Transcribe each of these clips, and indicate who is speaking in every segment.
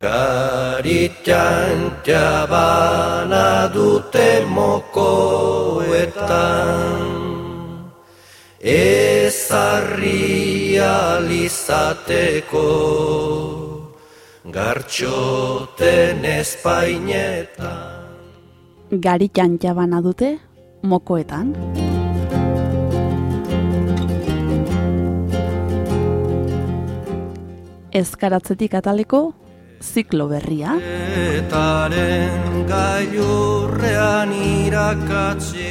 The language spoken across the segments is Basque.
Speaker 1: Garitxan txabana dute mokoetan. Ezarri alizateko Gartxoten espainetan
Speaker 2: Garitxan txabana dute mokoetan. Ezkaratzetik ataleko ziklo berria.
Speaker 1: Etaren gailurrean irakatzi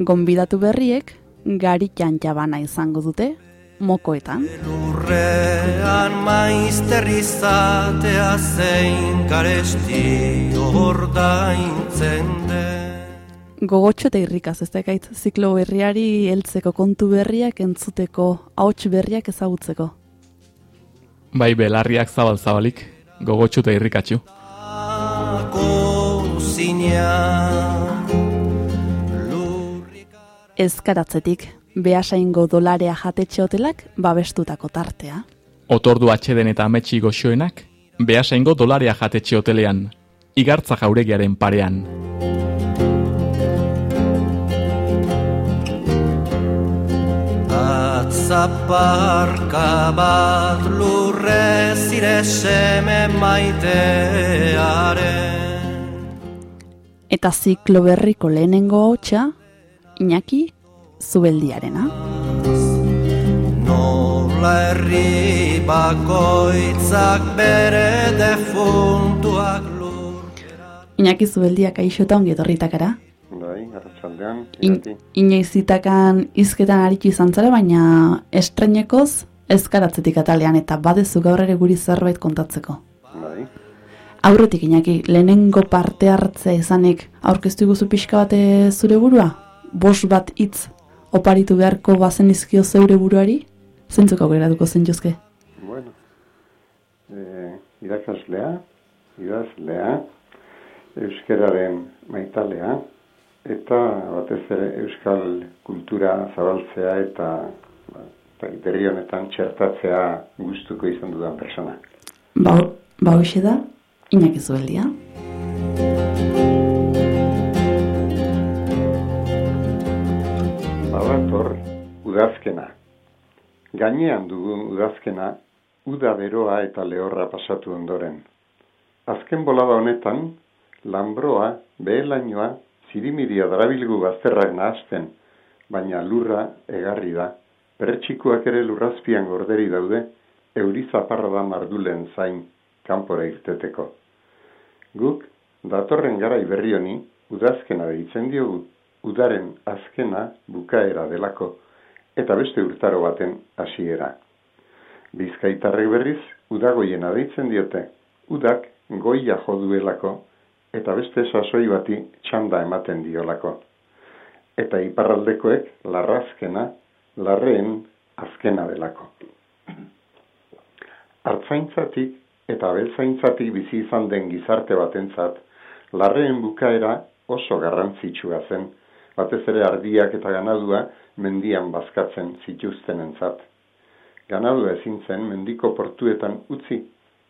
Speaker 2: Gonbidatu berriek gari txantxabana izango dute mokoetan.
Speaker 1: Lurrean maizter izatea zein garesti ordaintzen den
Speaker 2: Gogotxo eta irrikaz ez dakait ziklo berriari heltzeko kontu berriak entzuteko, ahots berriak ezagutzeko.
Speaker 3: Bai, belarriak zabal-zabalik, gogotxu eta irrikatxu.
Speaker 2: Ezkaratzetik, behasaingo dolarea jatetxe hotelak babestutako tartea.
Speaker 3: Otordu atxeden eta ametsi goxoenak, behasaingo dolaria jatetxe hotelean, igartza jauregiaren parean.
Speaker 1: Atzaparka bat lurrez ire seme maitearen
Speaker 2: Eta ziklo berriko lehenengo hotxa, Iñaki Zubeldiarena.
Speaker 1: Nola herri bakoitzak bere defuntuak lur
Speaker 2: Iñaki Zubeldiak aixo eta ongi etorritakara.
Speaker 4: Arratsaldean,
Speaker 2: In, inoiz zitakan izketan aritu izan zara, baina estrenekoz ezkaratzetik atalean eta badezu gaur ere guri zerbait kontatzeko.
Speaker 4: Bai,
Speaker 2: Aurretik inaki, lehenengo parte hartzea izanik aurkeztu iguzu pixka bate zure burua? Bos bat hitz oparitu beharko bazen izkio zeure buruari? Zentzuk aukeratuko zen jozke?
Speaker 4: bueno. E, irakaslea, idazlea, euskeraren maitalea, eta batez ere euskal kultura zabaltzea eta ba, herri honetan txertatzea gustuko izan dudan persona.
Speaker 2: Ba, ba hoxe da, Iñaki Zubeldia.
Speaker 4: Badator, udazkena. Gainean dugun udazkena, uda beroa eta lehorra pasatu ondoren. Azken bolada honetan, lambroa, behelainoa, zirimiria darabilgu bazterrak nahasten, baina lurra egarri da. Pertxikuak ere lurrazpian gorderi daude, euri zaparra da mardulen zain, kanpora irteteko. Guk, datorren garai berri honi, udazkena deitzen diogu, udaren azkena bukaera delako, eta beste urtaro baten hasiera. Bizkaitarrek berriz, udagoiena deitzen diote, udak goia jo duelako, eta beste sasoi bati txanda ematen diolako. Eta iparraldekoek larrazkena, larreen azkena delako. Artzaintzatik eta abeltzaintzatik bizi izan den gizarte batentzat, larreen bukaera oso garrantzitsua zen, batez ere ardiak eta ganadua mendian bazkatzen zituztenentzat. Ganadua ezin zen mendiko portuetan utzi,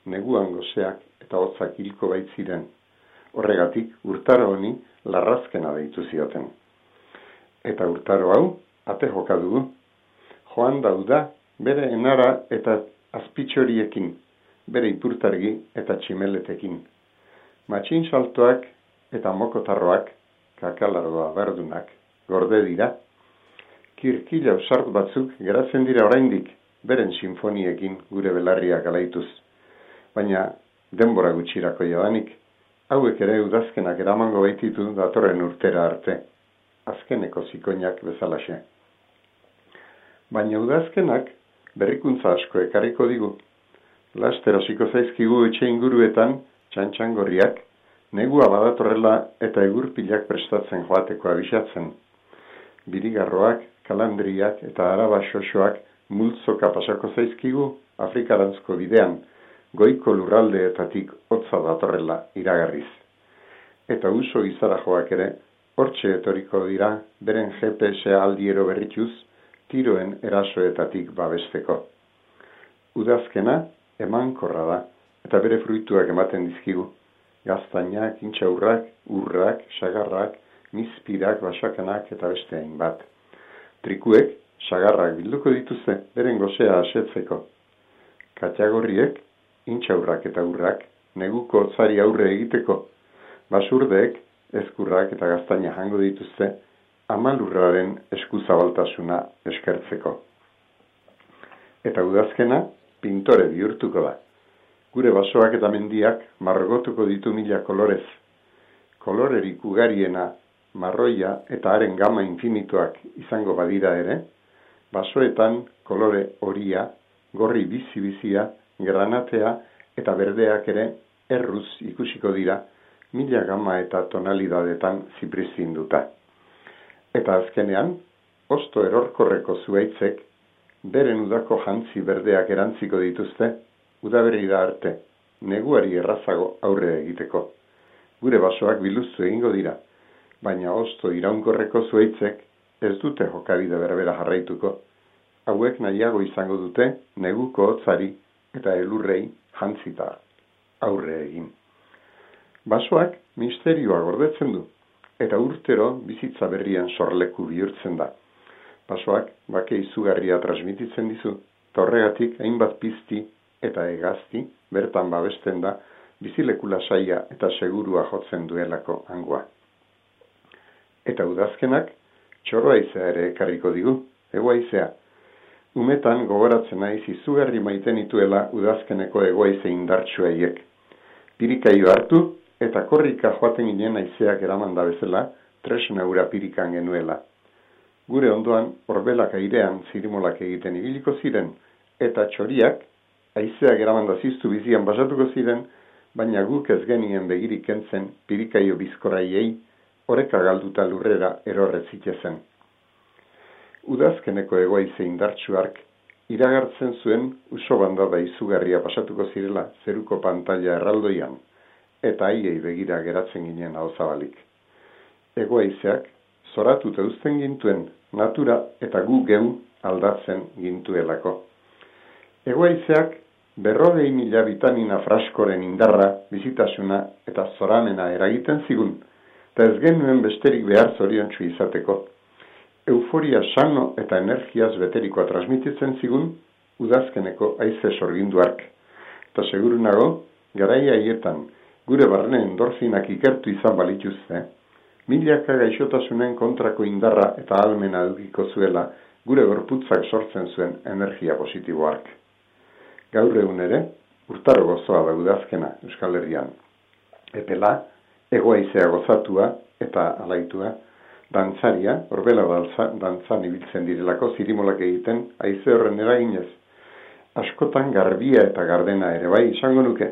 Speaker 4: neguan goseak eta hotzak hilko baitziren. Horregatik, urtaro honi larrazkena deitu zioten. Eta urtaro hau, ate joka dugu. Joan dauda, bere enara eta azpitxoriekin, bere ipurtargi eta tximeletekin. Matxin saltoak eta mokotarroak, kakalardoa berdunak, gorde dira. Kirkila usart batzuk geratzen dira oraindik, beren sinfoniekin gure belarriak alaituz. Baina denbora gutxirako jadanik, hauek ere udazkenak eramango baititu datorren urtera arte, azkeneko zikoinak bezalaxe. Baina udazkenak berrikuntza asko ekarriko digu. Laster hasiko zaizkigu etxe inguruetan txantxangorriak, negua badatorrela eta egurpilak prestatzen joateko abisatzen. Birigarroak, kalandriak eta araba xoxoak multzoka pasako zaizkigu Afrikarantzko bidean, goiko lurraldeetatik hotza datorrela iragarriz. Eta uso gizara joak ere, hortxe etoriko dira beren GPS aldiero berrituz, tiroen erasoetatik babesteko. Udazkena emankorra da, eta bere fruituak ematen dizkigu. Gaztainak, intxaurrak, urrak, sagarrak, mizpirak, basakanak eta beste hainbat. Trikuek, sagarrak bilduko dituzte, beren gozea asetzeko. Katxagorriek, intxaurrak eta urrak, neguko zari aurre egiteko. Basurdeek, ezkurrak eta gaztaina jango dituzte, amalurraren eskuzabaltasuna eskertzeko. Eta udazkena, pintore bihurtuko da. Gure basoak eta mendiak margotuko ditu mila kolorez. Kolorerik ugariena, marroia eta haren gama infinituak izango badira ere, basoetan kolore horia, gorri bizi-bizia, granatea eta berdeak ere erruz ikusiko dira, mila gama eta tonalidadetan ziprizinduta. Eta azkenean, osto erorkorreko zuaitzek, beren udako jantzi berdeak erantziko dituzte, udaberri da arte, neguari errazago aurre egiteko. Gure basoak biluztu egingo dira, baina osto iraunkorreko zuaitzek ez dute jokabide berbera jarraituko. Hauek nahiago izango dute neguko hotzari eta elurrei jantzita aurre egin. Basoak misterioa gordetzen du, eta urtero bizitza berrian sorleku bihurtzen da. Pasoak bake izugarria transmititzen dizu, torregatik hainbat pizti eta egazti bertan babesten da bizilekula saia eta segurua jotzen duelako angoa. Eta udazkenak txorroaizea ere ekarriko digu, egoaizea. Umetan gogoratzen naiz izugarri maiten ituela udazkeneko egoaize indartsuaiek. Pirikaio hartu eta korrika joaten ginen aizeak eraman da bezala, tresna ura pirikan genuela. Gure ondoan, orbelak airean zirimolak egiten ibiliko ziren, eta txoriak, aizeak eraman da ziztu bizian basatuko ziren, baina guk ez genien begirik entzen pirikaio bizkoraiei, oreka galduta lurrera erorretzitezen. Udazkeneko egoaize indartsuark, iragartzen zuen uso banda da izugarria pasatuko zirela zeruko pantalla erraldoian eta haiei begira geratzen ginen hau zabalik. Egoaizeak, zoratu teuzten gintuen natura eta gu geu aldatzen gintuelako. Egoaizeak, berrodei mila vitamina fraskoren indarra, bizitasuna eta zoramena eragiten zigun, eta ez genuen besterik behar zorion izateko. Euforia sano eta energiaz beterikoa transmititzen zigun, udazkeneko aize sorginduark. Eta seguru nago, garaia haietan, gure barne endorfinak ikertu izan balituzte, milaka gaixotasunen kontrako indarra eta almena edukiko zuela gure gorputzak sortzen zuen energia positiboark. Gaur egun ere, urtaro gozoa da udazkena Euskal Herrian. Epela, egoaizea gozatua eta alaitua, dantzaria, orbela dantzan ibiltzen direlako zirimolak egiten, aize horren eraginez. Askotan garbia eta gardena ere bai izango nuke,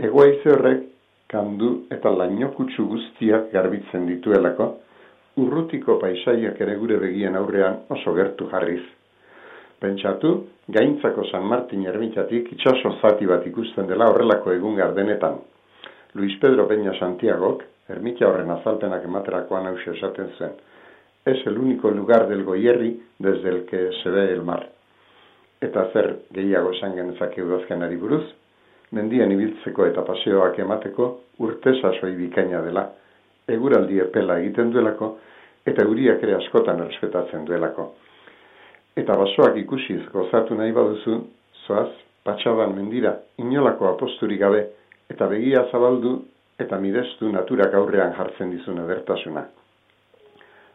Speaker 4: egoaize horrek kandu eta lainokutsu guztiak garbitzen dituelako, urrutiko paisaiak ere gure begien aurrean oso gertu jarriz. Pentsatu, gaintzako San Martin ermitatik itxaso zati bat ikusten dela horrelako egun gardenetan. Luis Pedro Peña Santiagok, ermita horren azalpenak ematerakoan hause esaten zen. Es el único lugar del goierri desde el que se ve el mar. Eta zer gehiago esan genezake udazken ari buruz, mendian ibiltzeko eta paseoak emateko urte sasoi bikaina dela, eguraldi epela egiten duelako, eta uriak ere askotan errespetatzen duelako. Eta basoak ikusiz gozatu nahi baduzu, zoaz, patxaban mendira, inolako aposturik gabe, eta begia zabaldu eta mirestu naturak aurrean jartzen dizun edertasuna.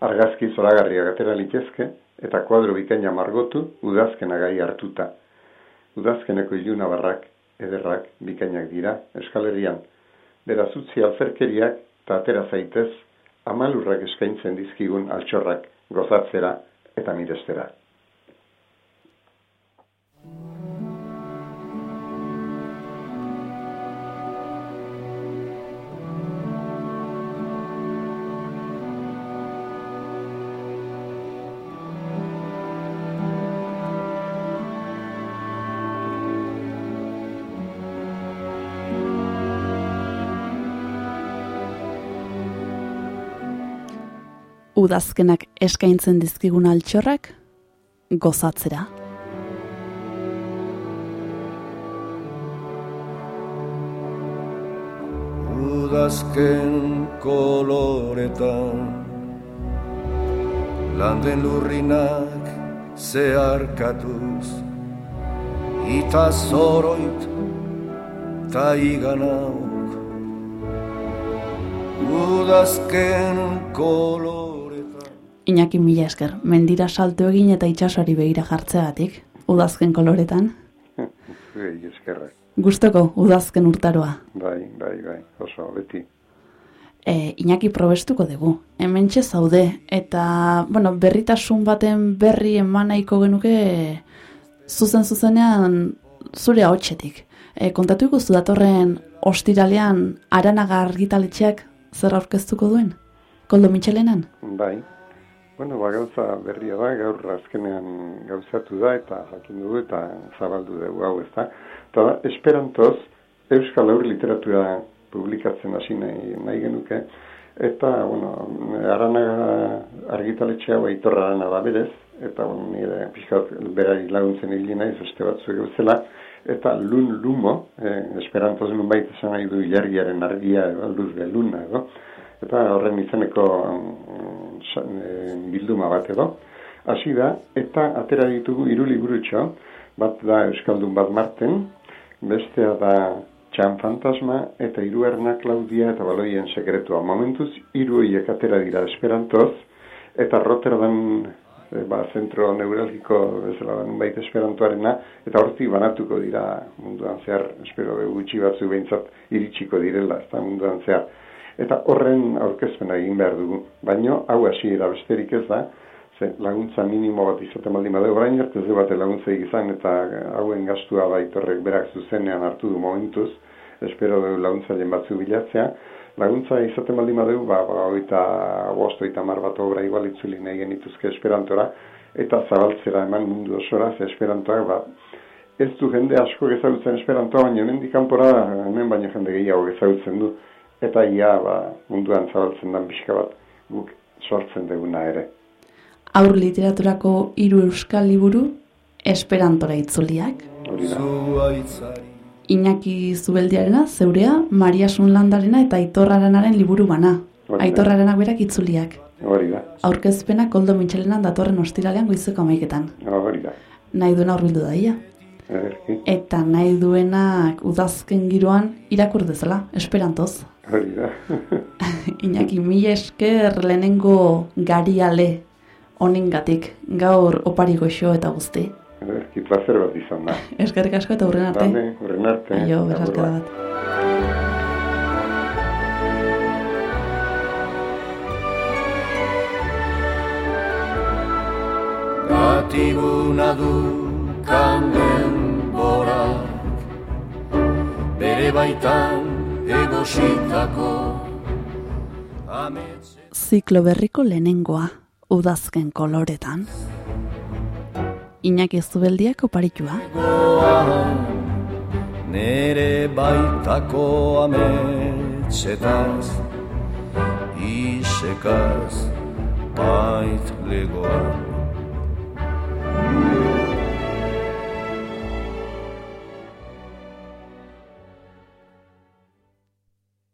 Speaker 4: Argazki zoragarriak atera litezke, eta kuadro bikaina margotu, udazkena gai hartuta. Udazkeneko iluna barrak, ederrak, bikainak dira, eskalerian. Beraz utzi alzerkeriak, eta atera zaitez, amalurrak eskaintzen dizkigun altxorrak gozatzera eta mirestera.
Speaker 2: Udazkenak eskaintzen dizkigun altxorrak gozatzera.
Speaker 5: Udazken koloretan Landen lurrinak zeharkatuz Ita zoroit ta iganauk Udazken koloretan
Speaker 2: Iñaki mila esker, mendira salto egin eta itxasori begira jartzeagatik, udazken koloretan.
Speaker 4: Zuei eskerrak.
Speaker 2: Gustoko udazken urtaroa.
Speaker 4: Bai, bai, bai, oso, beti.
Speaker 2: E, Iñaki probestuko dugu. Hementxe zaude eta, bueno, berritasun baten berri eman nahiko genuke zuzen zuzenean zure ahotsetik. E, kontatu ikustu datorren ostiralean aranaga argitaletxeak zer aurkeztuko duen? Koldo Michelenan?
Speaker 4: Bai. Bueno, ba, gauza berria da, gaur azkenean gauzatu da eta jakin dugu eta zabaldu dugu hau ez da. Eta esperantoz, Euskal Aur literatura publikatzen hasi nahi, nahi genuke. Eta, bueno, aranaga argitaletxea baitorra arana da berez, eta, bueno, nire pixkat berari laguntzen egin nahi, beste batzuek bezala, eta lun lumo, eh, esperantoz nun baita esan nahi du ilargiaren argia, edo, luz de luna, edo, eta horren izeneko mm, eh, bilduma bat edo. Hasi da, eta atera ditugu hiru liburutxo, bat da Euskaldun bat Marten, bestea da Txan Fantasma, eta hiruerna Claudia eta Baloien sekretua. Momentuz, hiru atera dira esperantoz, eta Rotterdam e, ba, zentro neuralgiko bezala da nunbait esperantoarena, eta hortik banatuko dira munduan zehar, espero gutxi batzu behintzat iritsiko direla, ez da munduan zehar. Eta horren aurkezpena egin behar dugu. Baino, hau hasiera besterik ez da, ze laguntza minimo bat izaten baldin badu, orain arte ez du bate laguntza izan eta hauen gastua baitorrek berak zuzenean hartu du momentuz, espero du laguntzaile batzu bilatzea, laguntza izaten baldin badu, ba, ba, oita bost, oita mar bat obra igual itzuli nahi genituzke esperantora, eta zabaltzera eman mundu osora, ze esperantoak, ba, ez du jende asko ezagutzen esperantoa, baina hemendik kanpora hemen baino jende gehiago ezagutzen du, eta ia ba, munduan zabaltzen den pixka bat guk sortzen duguna ere.
Speaker 2: Aur literaturako hiru euskal liburu esperantora itzuliak.
Speaker 4: Hori da.
Speaker 2: Iñaki Zubeldiarena, zeurea, Mariasun Landarena eta Aitor Aranaren liburu bana.
Speaker 4: Hori da.
Speaker 2: Aitor Aranak berak itzuliak.
Speaker 4: Hori da.
Speaker 2: Aurkezpena Koldo Mitxelenan datorren ostiralean goizeko amaiketan.
Speaker 4: Hori da.
Speaker 2: Nahi duena horbildu daia.
Speaker 4: Ederki.
Speaker 2: Eta nahi duenak udazken giroan irakur dezala, esperantoz.
Speaker 4: Hori da.
Speaker 2: Iñaki mila esker lehenengo gariale honengatik gaur opari goxo eta guzti.
Speaker 4: Ederki, placer bat izan da.
Speaker 2: Eskerrik asko eta hurren arte.
Speaker 4: Bale, horren arte.
Speaker 2: Aio, besarkada
Speaker 4: bat.
Speaker 5: Gatiguna du kanden borak Bere baitan egositako
Speaker 2: Ziklo berriko lehenengoa, udazken koloretan. Iñaki Zubeldiak oparitua.
Speaker 5: Nere baitako ametxetaz Isekaz bait legoan